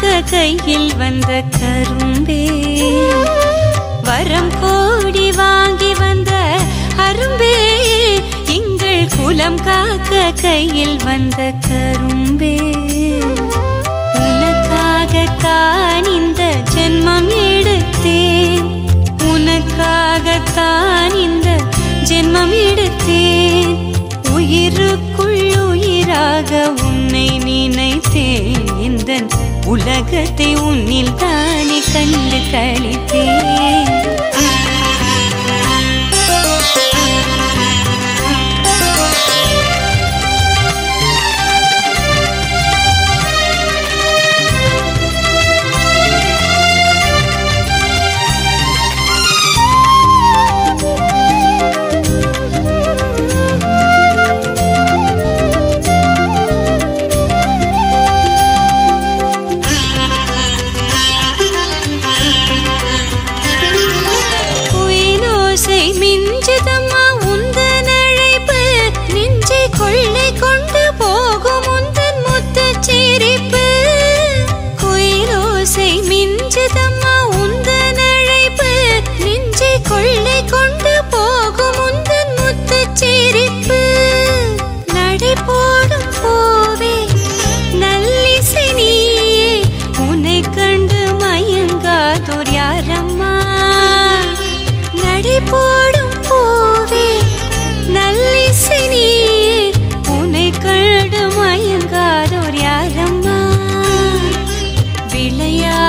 காக்க கையில் வந்த கரும்பே. வரம் கோடி வாங்கி வந்த அரும்பே. எங்கள் குலம் காக்க கையில் வந்த கரும்பே. உனக்காகத்தான் இந்த ஜென்மம் எடுத்தேன். உனக்காகத்தான் இந்த ஜென்மம் எடுத்தேன். உலகத்தை உன்னில் தானே கண்டு கழித்தேன் మంచిదమ్మా ఉంది.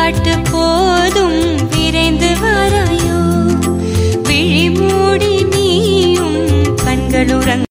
விளையாட்டு போதும்